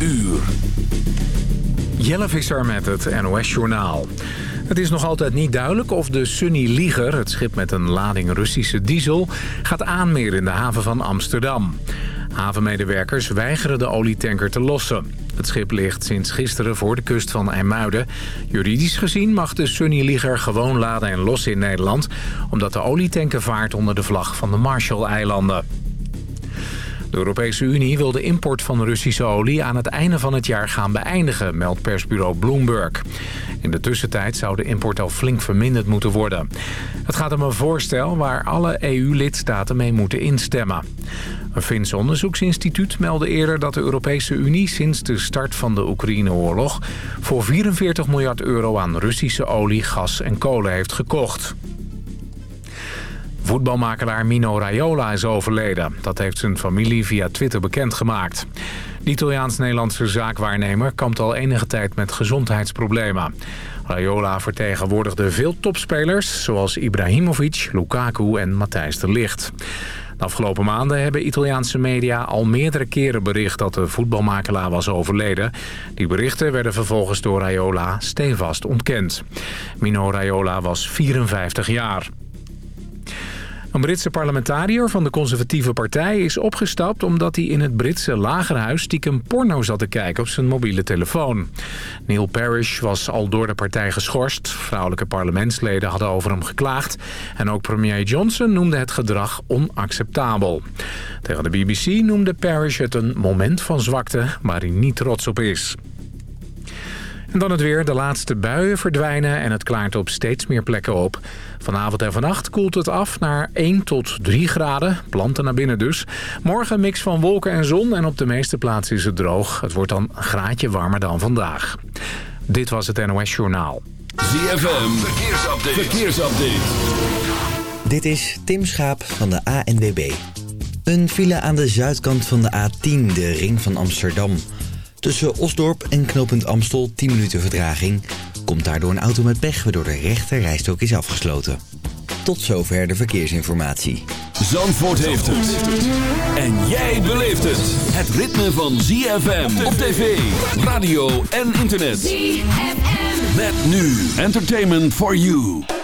uur. Jelle Visser met het NOS-journaal. Het is nog altijd niet duidelijk of de Sunny Liger, het schip met een lading Russische diesel, gaat aanmeren in de haven van Amsterdam. Havenmedewerkers weigeren de olietanker te lossen. Het schip ligt sinds gisteren voor de kust van IJmuiden. Juridisch gezien mag de Sunny Liger gewoon laden en lossen in Nederland... omdat de olietanker vaart onder de vlag van de Marshall-eilanden. De Europese Unie wil de import van Russische olie aan het einde van het jaar gaan beëindigen, meldt persbureau Bloomberg. In de tussentijd zou de import al flink verminderd moeten worden. Het gaat om een voorstel waar alle EU-lidstaten mee moeten instemmen. Een Fins onderzoeksinstituut meldde eerder dat de Europese Unie sinds de start van de Oekraïne-oorlog voor 44 miljard euro aan Russische olie, gas en kolen heeft gekocht. Voetbalmakelaar Mino Raiola is overleden. Dat heeft zijn familie via Twitter bekendgemaakt. De Italiaans-Nederlandse zaakwaarnemer kampt al enige tijd met gezondheidsproblemen. Raiola vertegenwoordigde veel topspelers zoals Ibrahimovic, Lukaku en Matthijs de Ligt. De afgelopen maanden hebben Italiaanse media al meerdere keren bericht dat de voetbalmakelaar was overleden. Die berichten werden vervolgens door Raiola stevast ontkend. Mino Raiola was 54 jaar. Een Britse parlementariër van de conservatieve partij is opgestapt... omdat hij in het Britse lagerhuis stiekem porno zat te kijken op zijn mobiele telefoon. Neil Parish was al door de partij geschorst. Vrouwelijke parlementsleden hadden over hem geklaagd. En ook premier Johnson noemde het gedrag onacceptabel. Tegen de BBC noemde Parish het een moment van zwakte... waar hij niet trots op is. En dan het weer. De laatste buien verdwijnen en het klaart op steeds meer plekken op. Vanavond en vannacht koelt het af naar 1 tot 3 graden. Planten naar binnen dus. Morgen een mix van wolken en zon en op de meeste plaatsen is het droog. Het wordt dan een graadje warmer dan vandaag. Dit was het NOS Journaal. ZFM, verkeersupdate. verkeersupdate. Dit is Tim Schaap van de ANWB. Een file aan de zuidkant van de A10, de ring van Amsterdam... Tussen Osdorp en knooppunt Amstel 10 minuten vertraging. Komt daardoor een auto met pech waardoor de rechter rijstok is afgesloten. Tot zover de verkeersinformatie. Zandvoort heeft het. En jij beleeft het. Het ritme van ZFM op tv, radio en internet. ZFM. Met nu Entertainment for You.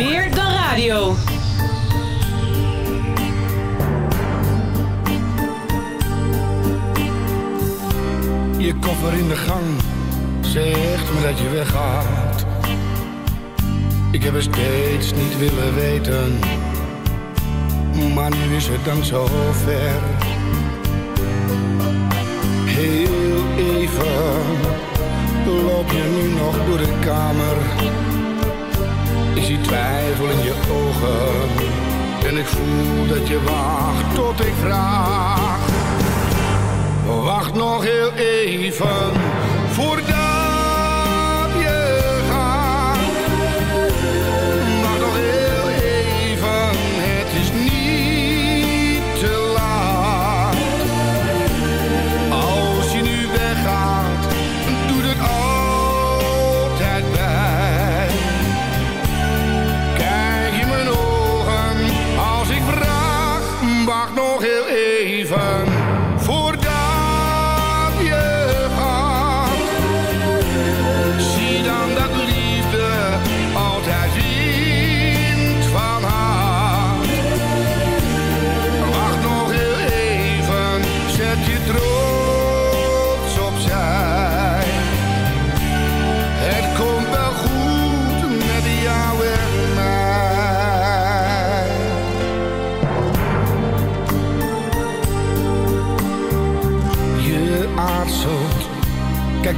Meer dan radio. Je koffer in de gang zegt me dat je weggaat. Ik heb het steeds niet willen weten, maar nu is het dan zo ver. Heel even loop je nu nog door de kamer. Ik zie twijfel in je ogen en ik voel dat je wacht tot ik vraag. Wacht nog heel even voordat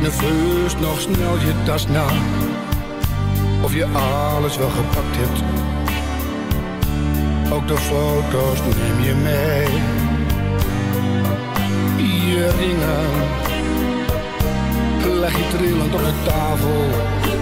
nerveus nog snel je tas na. Of je alles wel gepakt hebt. Ook de foto's neem je mee. Je ringen leg je trillend op de tafel.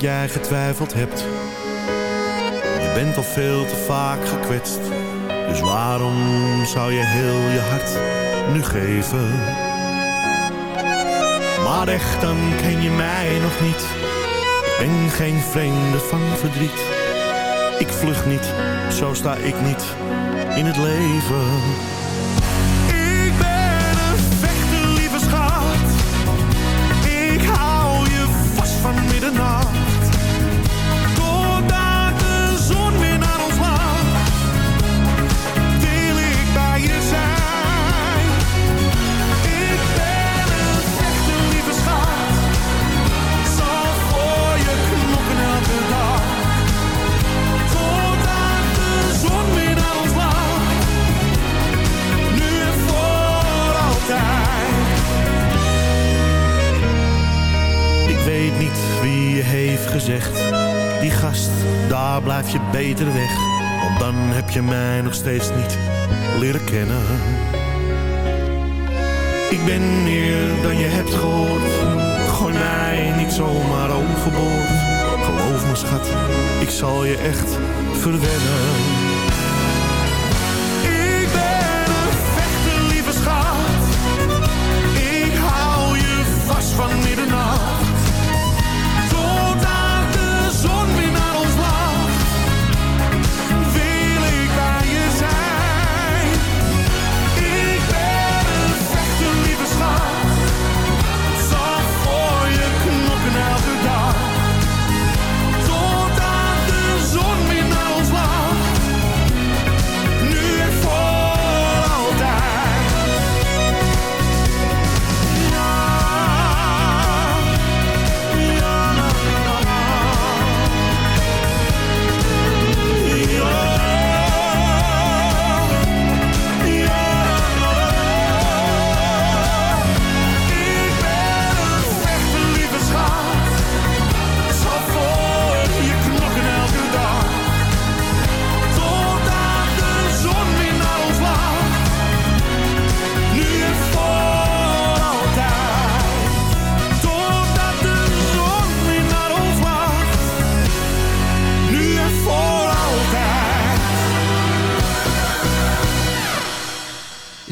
Jij getwijfeld hebt. Je bent al veel te vaak gekwetst. Dus waarom zou je heel je hart nu geven? Maar echt, dan ken je mij nog niet. Ik ben geen vreemde van verdriet. Ik vlug niet, zo sta ik niet in het leven. Die gast, daar blijf je beter weg Want dan heb je mij nog steeds niet leren kennen. Ik ben meer dan je hebt gehoord. Gooi mij niet zomaar overboord. Geloof me schat, ik zal je echt verwennen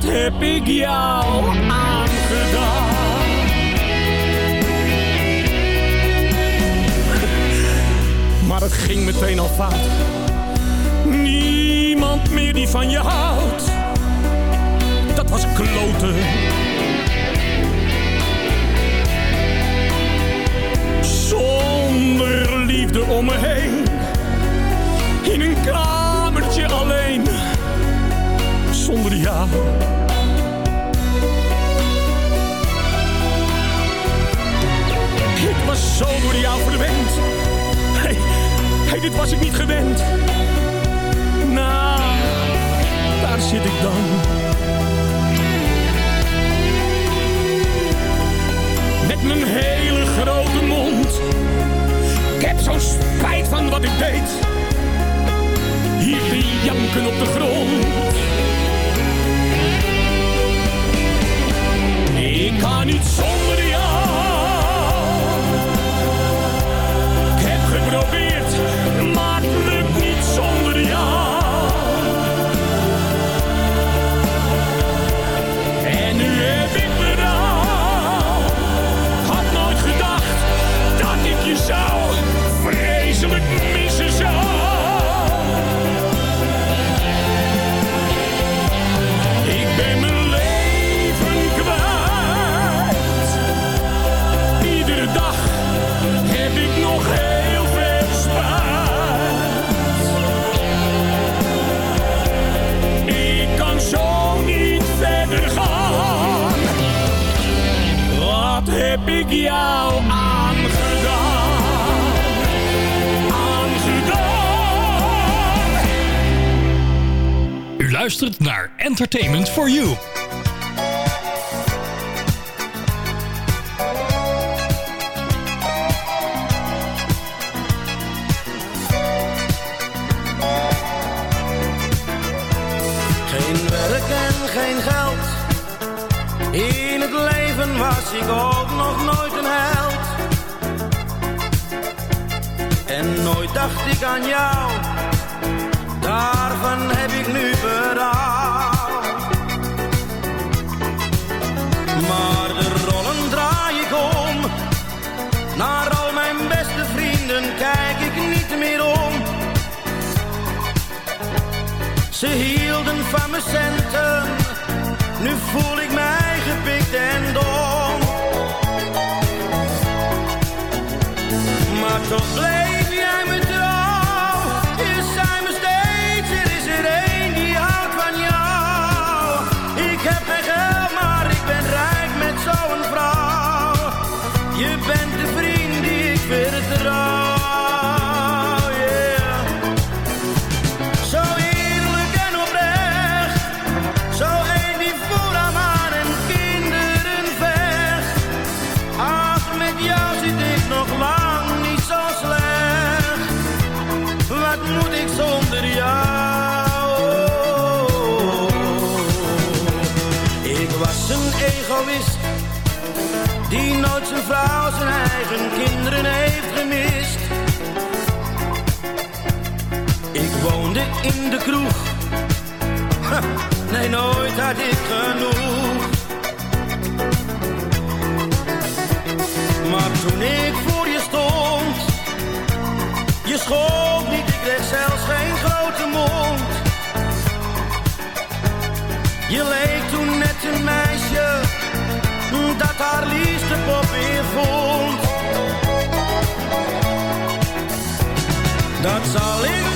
Wat heb ik jou aangedaan? Maar het ging meteen al fout. Niemand meer die van je houdt. Dat was kloten. Zonder liefde om me heen. In een alleen. Zonder jou. Ik was zo door jou verwend. Hey, hey, dit was ik niet gewend. Nou, daar zit ik dan. Met mijn hele grote mond. Ik heb zo'n spijt van wat ik deed. Hier janken op de grond. Ik kan niet zonder ik jou aangedaan? Aangedaan. U luistert naar Entertainment for You. Geen werk en geen geld. In het leven was ik dacht ik aan jou. Daarvan heb ik nu berouw. Maar de rollen draai ik om. Naar al mijn beste vrienden kijk ik niet meer om. Ze hielden van mijn centen, nu voel ik mij gepikt en dom. Maar toch Je bent de vriend die ik vertrouw. zijn vrouw, zijn eigen kinderen heeft gemist. Ik woonde in de kroeg. Nee, nooit had ik genoeg. Maar toen ik voor je stond, je schoot niet, ik kreeg zelfs geen grote mond. Je leek toen net een meisje, dat haar liefde. That's all. Dat zal ik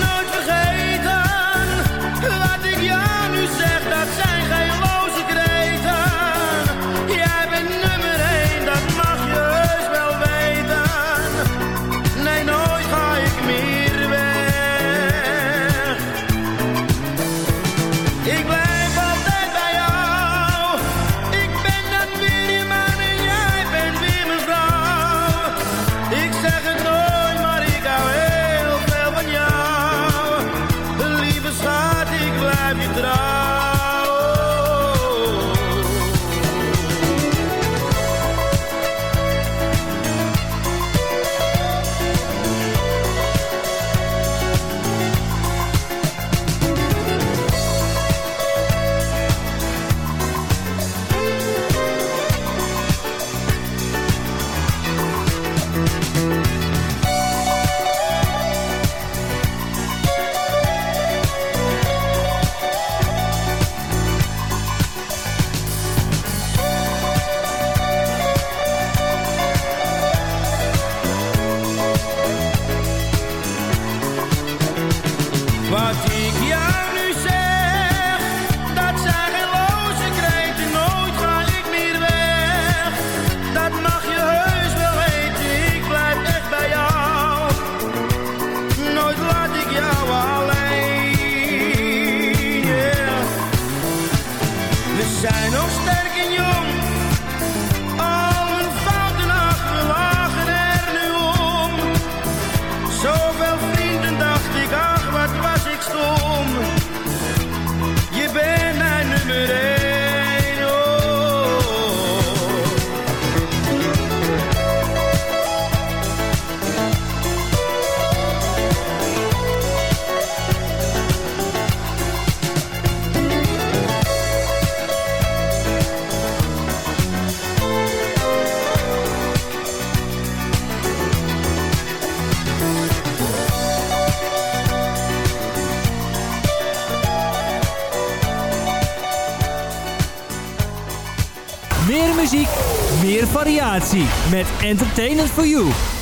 Frequency met Entertainment for You.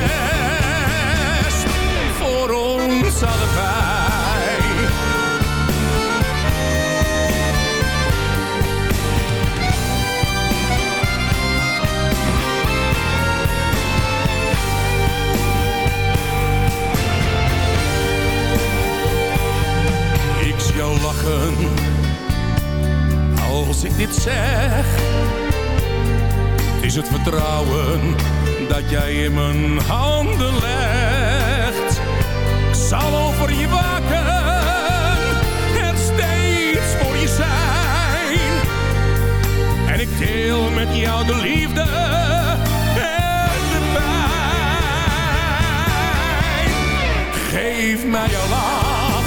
best voor ons allebei. Ik zie jou lachen als ik dit zeg. Is het vertrouwen dat jij in mijn handen legt. Ik zal over je waken, en steeds voor je zijn. En ik deel met jou de liefde en de pijn. Geef mij jouw lach,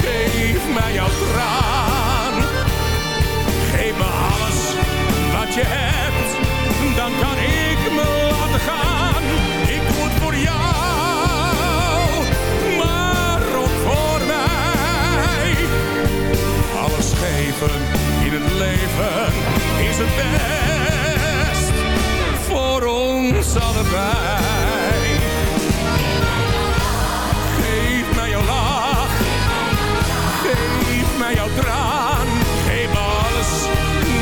geef mij jouw traan. Geef me alles wat je hebt, dan kan ik laten gaan. Ik moet voor jou, maar ook voor mij. Alles geven in het leven is het best voor ons allebei. Geef mij jouw lach, geef mij jouw traan, geef alles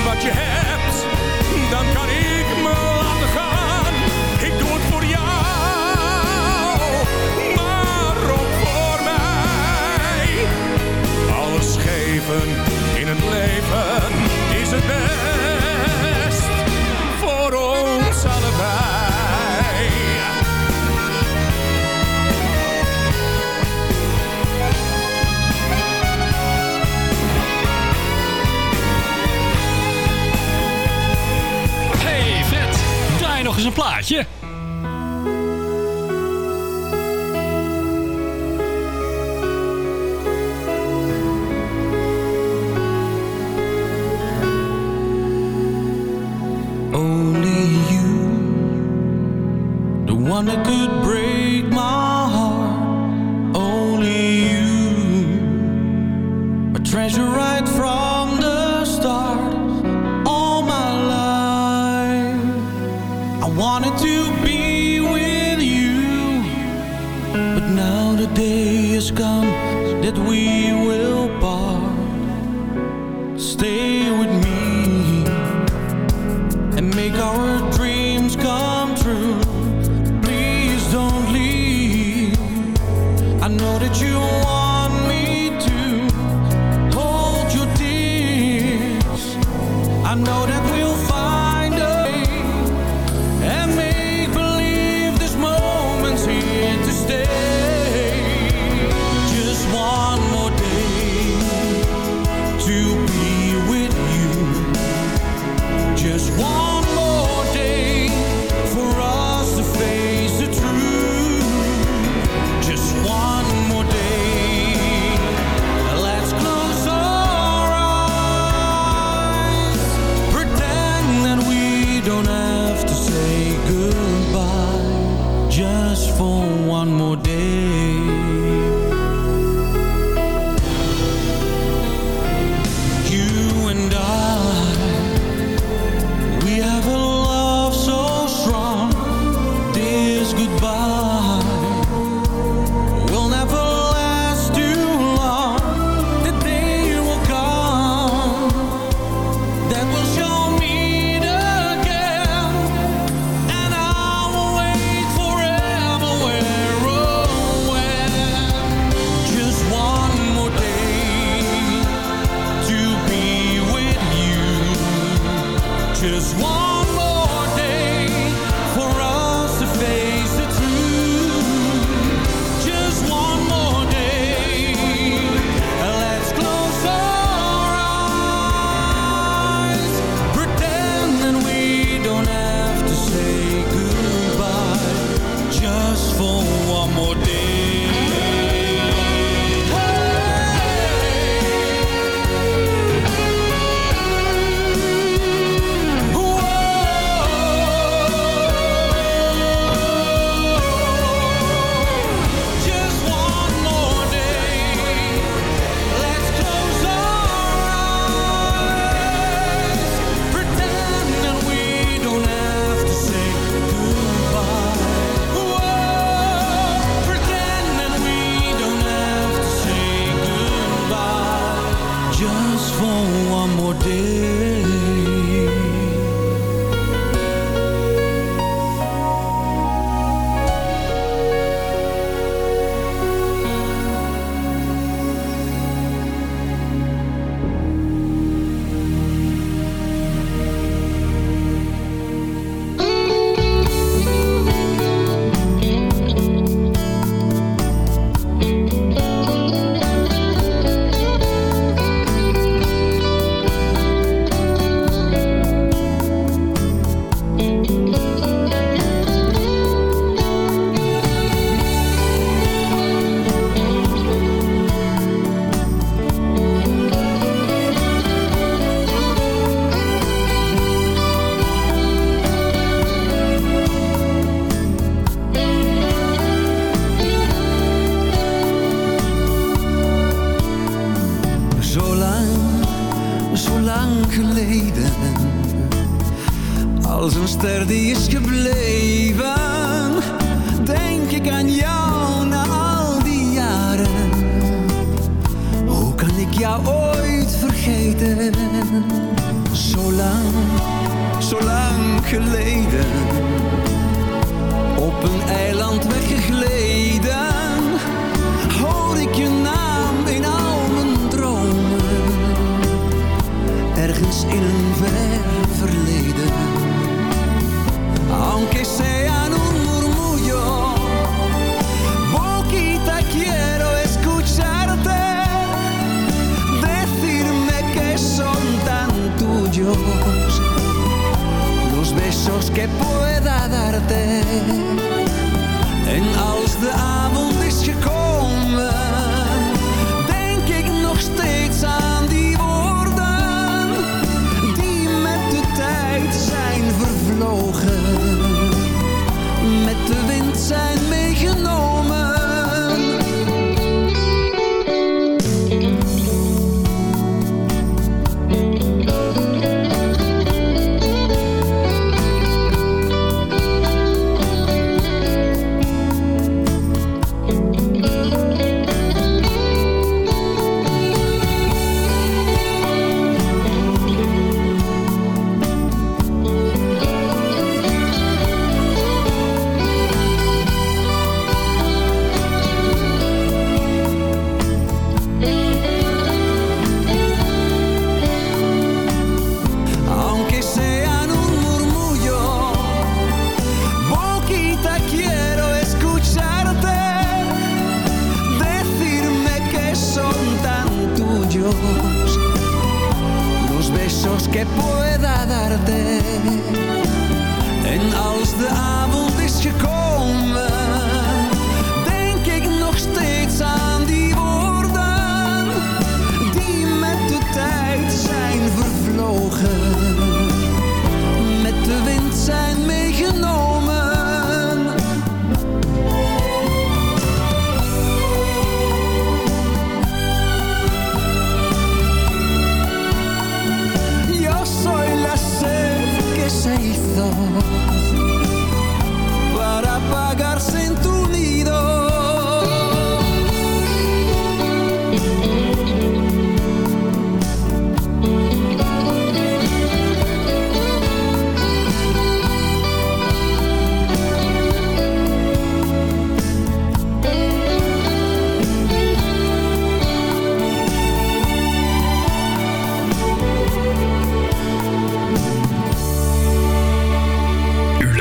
wat je hebt, dan kan ik me geven in het leven is het best voor ons allebei. Hey vet, draai nog eens een plaatje. on good just for one more day.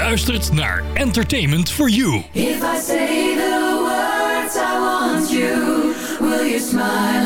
luistert naar Entertainment for You. If I say the words I want you, will you smile?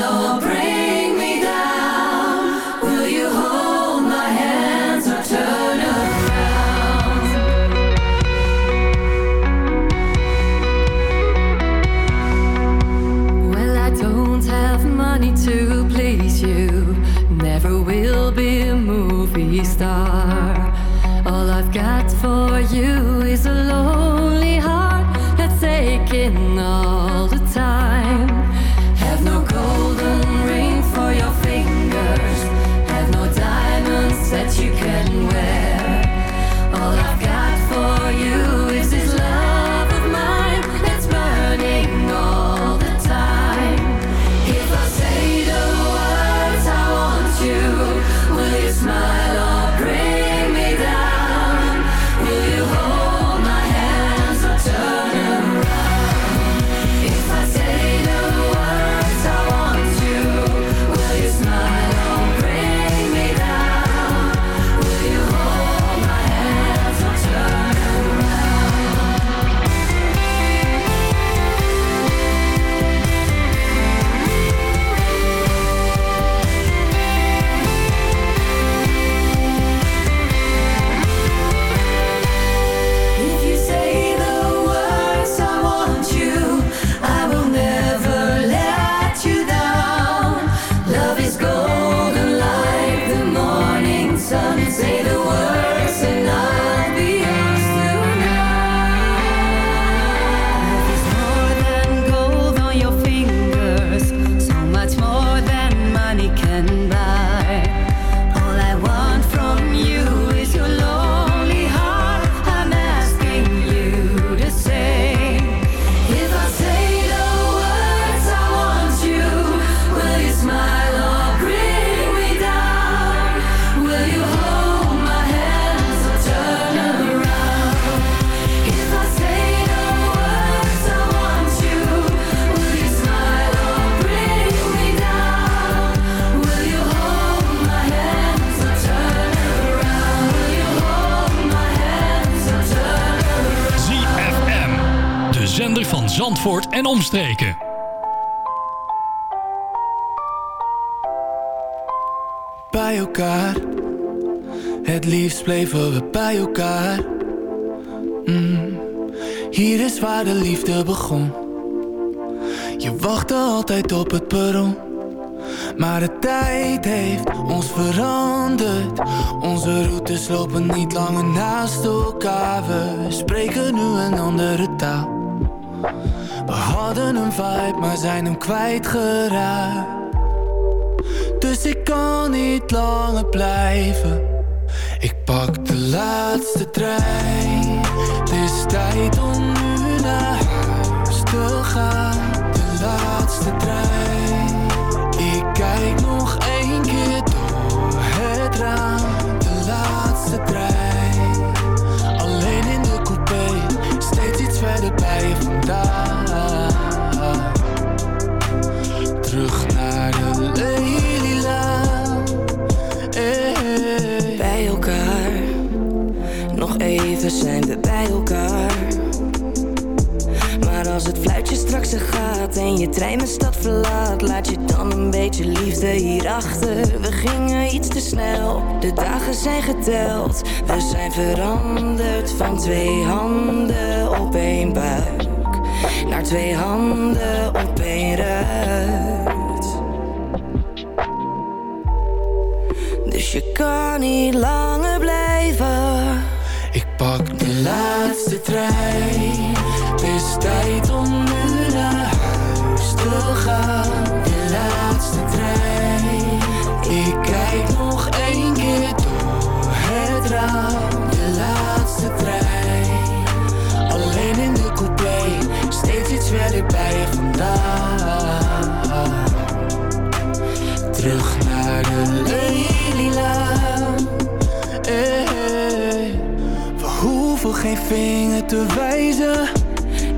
En omstreken. Bij elkaar, het liefst bleven we bij elkaar. Mm. Hier is waar de liefde begon. Je wachtte altijd op het perron. Maar de tijd heeft ons veranderd. Onze routes lopen niet langer naast elkaar. We spreken nu een andere taal. We hadden een vibe, maar zijn hem kwijtgeraakt. Dus ik kan niet langer blijven. Ik pak de laatste trein. Het is tijd om nu naar huis te gaan. De laatste trein. Ik kijk nog één keer door het raam. De laatste trein. Alleen in de coupé, steeds iets verder bij je vandaan. Terug naar de Lelylaan. Hey. Bij elkaar, nog even zijn we bij elkaar. Maar als het fluitje straks er gaat en je trein mijn stad verlaat, laat je dan een beetje liefde hierachter. We gingen iets te snel, de dagen zijn geteld. We zijn veranderd van twee handen op één buik naar twee handen op één ruit. Je kan niet langer blijven. Ik pak de laatste trein. Het is tijd om nu naar huis te gaan. De laatste trein. Ik kijk nog één keer door het raam. De laatste trein. Alleen in de coupé, steeds iets verder bij je vandaan. Terug naar de Lelylaan. Hey, we hoeven geen vinger te wijzen.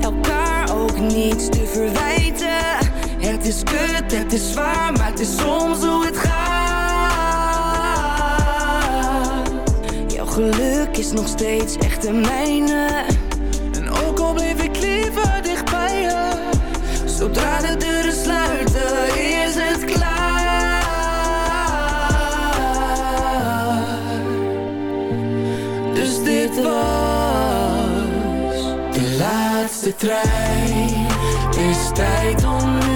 Elkaar ook niets te verwijten. Het is kut, het is zwaar, maar het is soms hoe het gaat. Jouw geluk is nog steeds echt de mijne. En ook al bleef ik liever dicht bij je. Zodra de is tijd om nu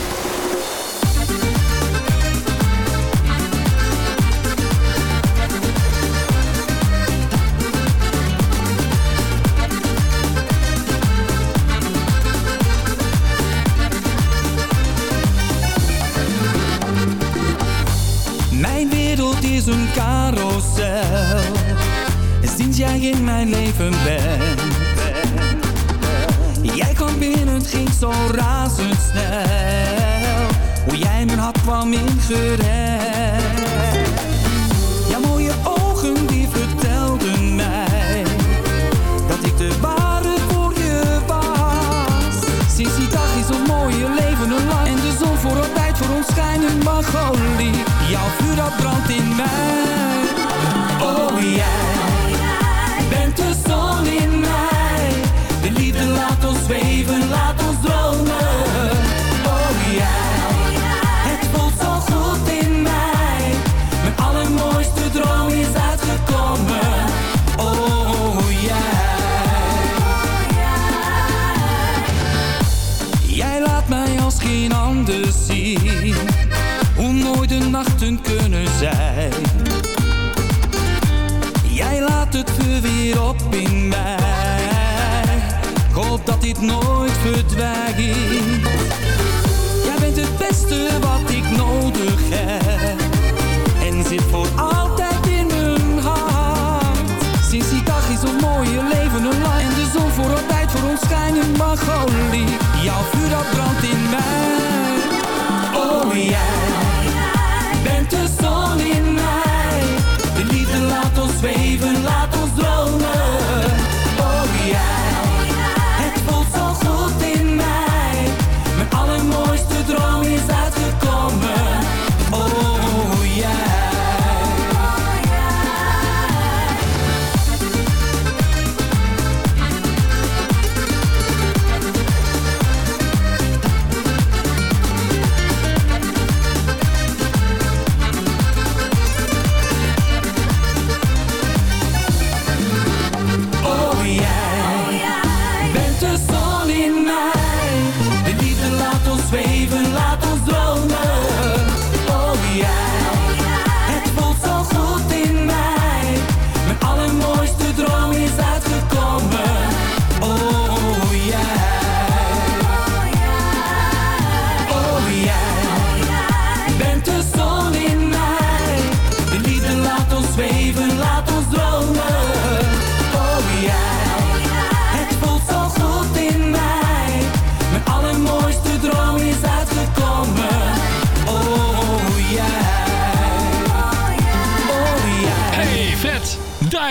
melancholie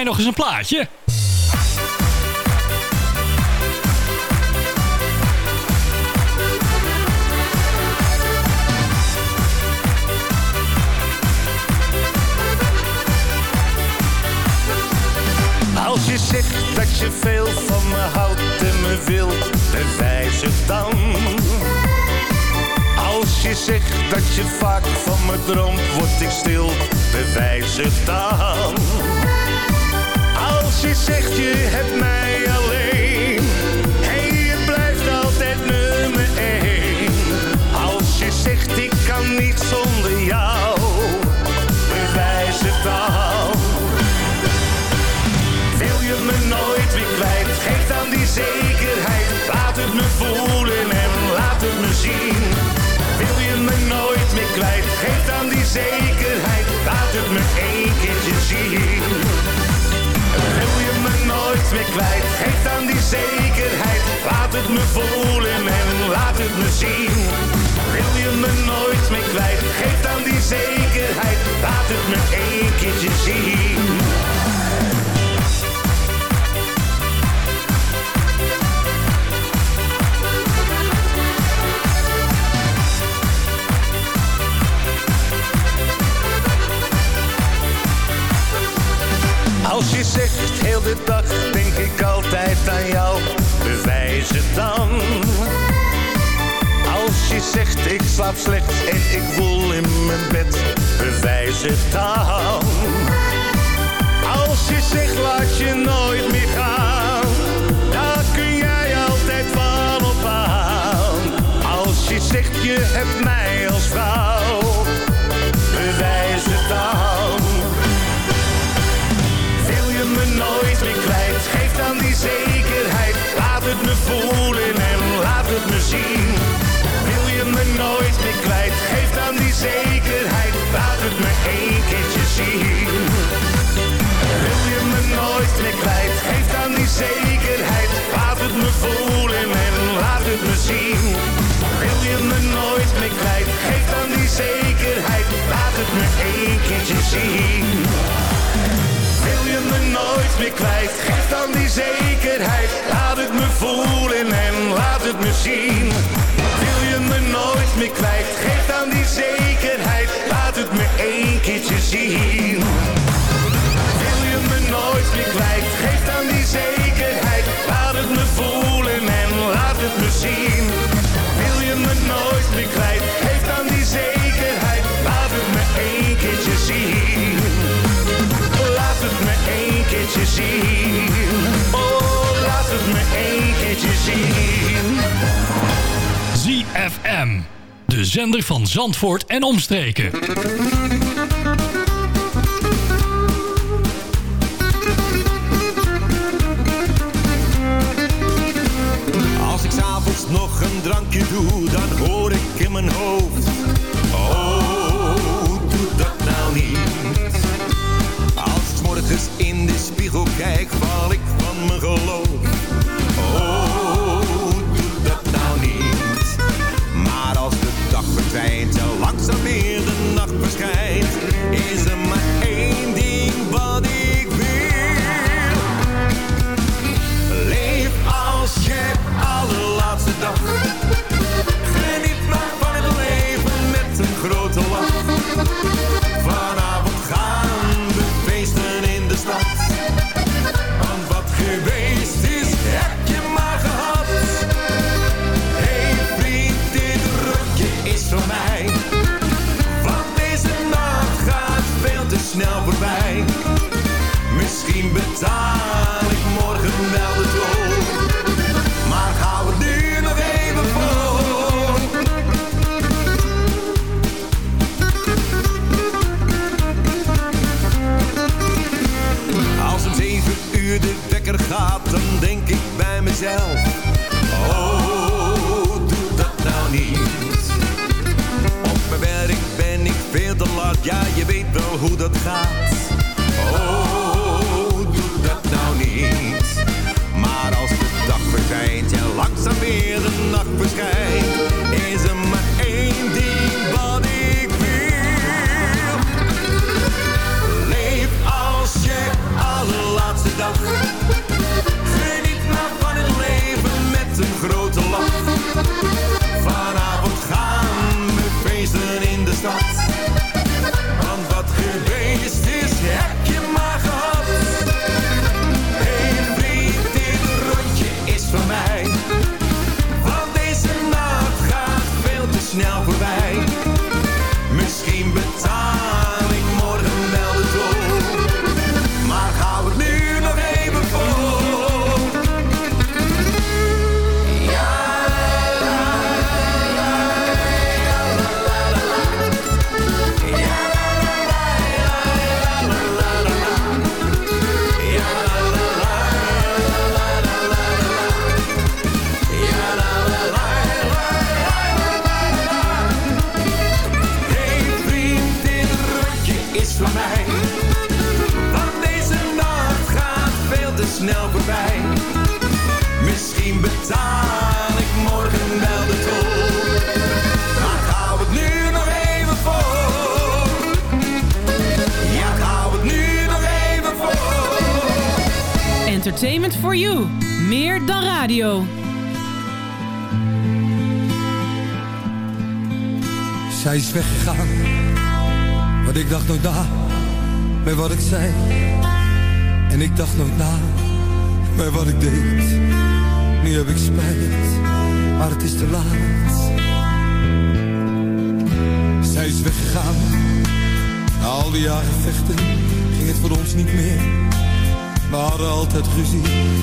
nog eens een plaatje. Als je zegt dat je veel van me houdt en me wilt, bewijs het dan. Als je zegt dat je vaak van me droomt, word ik stil, bewijs het dan je zegt je hebt mij. Meer kwijt. Geef dan die zekerheid, laat het me voelen en laat het me zien. Wil je me nooit meer kwijt, geef dan die zekerheid, laat het me één keertje zien. Als je zegt heel de dag, ik altijd aan jou. Bewijs het dan. Als je zegt ik slaap slecht en ik voel in mijn bed. Bewijs het dan. Als je zegt laat je nooit meer gaan. Daar kun jij altijd van op aan. Als je zegt je hebt mij als vrouw. Bewijs het dan. Wil je me nooit meer kwijt? Geef dan die zekerheid. Laat het me één keertje zien. Wil je me nooit meer kwijt? Geef dan die zekerheid. Laat het me voelen en laat het me zien. Wil je me nooit meer kwijt? Geef dan die zekerheid. Laat het me één keertje zien. Wil je me nooit meer kwijt? Geef dan die zekerheid gezien. De zender van Zandvoort en omstreken. Als ik s'avonds nog een drankje doe, dan hoor ik in mijn hoofd. Oh, doe dat nou niet. Als ik morgens in de spiegel kijk, Entertainment for you. Meer dan radio. Zij is weggegaan, maar ik dacht nooit na bij wat ik zei. En ik dacht nooit na bij wat ik deed. Nu heb ik spijt, maar het is te laat. Zij is weggegaan, na al die jaren vechten ging het voor ons niet meer. We hadden altijd ruzie,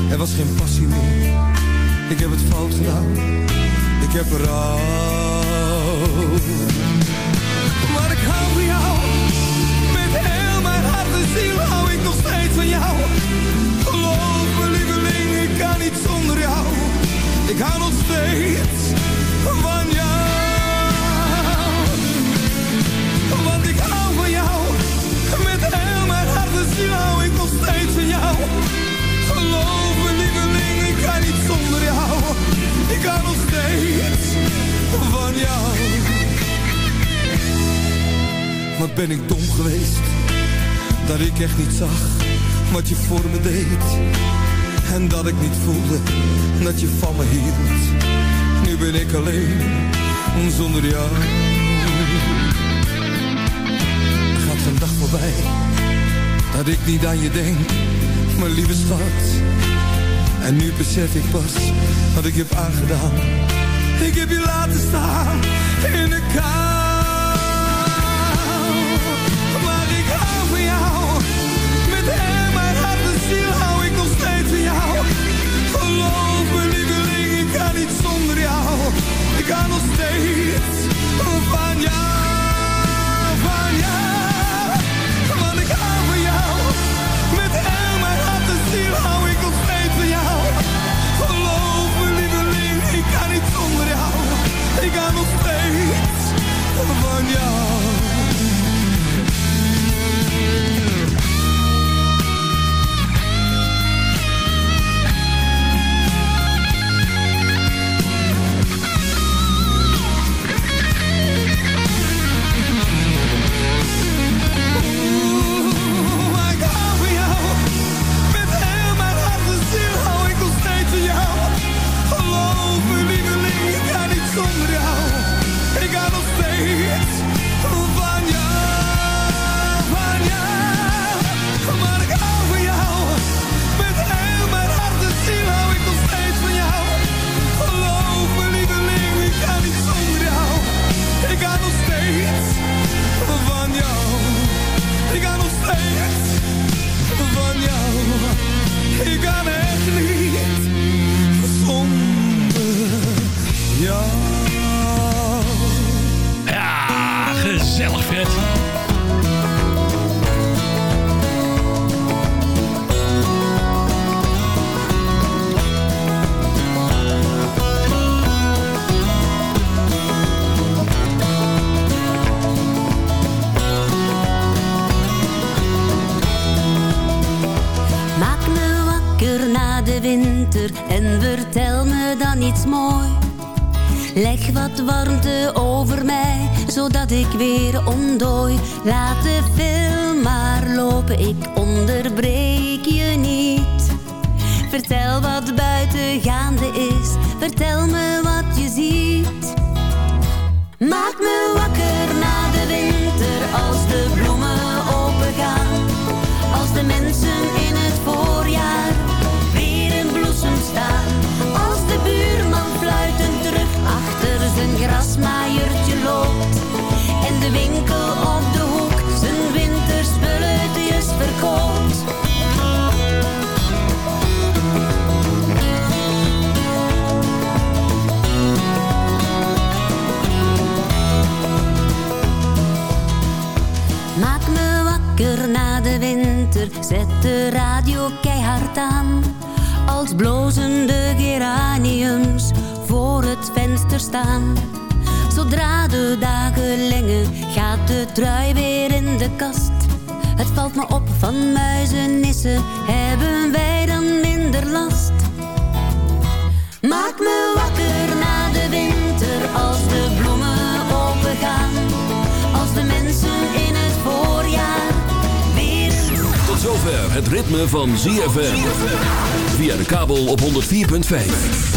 er was geen passie meer. Ik heb het fout gedaan, ik heb berouw. Maar ik hou van jou, met heel mijn hart en ziel hou ik nog steeds van jou. Geloof me lieveling, ik kan niet zonder jou. Ik hou nog steeds van jou. Want ik hou van jou, ziel hou ik nog steeds van jou. Geloof me lieveling, ik kan niet zonder jou. Ik hou nog steeds van jou. Wat ben ik dom geweest Dat ik echt niet zag Wat je voor me deed En dat ik niet voelde Dat je van me hield Nu ben ik alleen Zonder jou gaat een dag voorbij Dat ik niet aan je denk Mijn lieve schat En nu besef ik pas Wat ik heb aangedaan Ik heb je laten staan In de kou maar ik hou van jou. Met heel mijn hart en ziel hou ik nog steeds van jou. Geloof me lieveling, ik kan niet zonder jou. Ik kan nog steeds van jou, Ik kan nog steeds van jou. Maak me wakker na de winter en vertel me dan iets mooi. Leg wat warmte over mij, zodat ik weer ontdooi. Laat de film maar lopen, ik onderbreek je niet. Vertel wat buiten gaande is, vertel me wat je ziet. Maak me wakker na de winter, als de bloemen opengaan. Als de mensen in het voorjaar weer in bloesem staan. Als de achter zijn grasmaaiertje loopt. En de winkel op de hoek zijn winterspulletjes verkoopt. Maak me wakker na de winter, zet de radio keihard aan. Als blozende geraniums voor het venster staan. Zodra de dagen lengen, gaat de trui weer in de kast. Het valt me op van muizenissen, hebben wij dan minder last. Maak me wakker na de winter, als de bloemen opengaan. Als de mensen in het voorjaar weer... Tot zover het ritme van ZFM. Via de kabel op 104.5.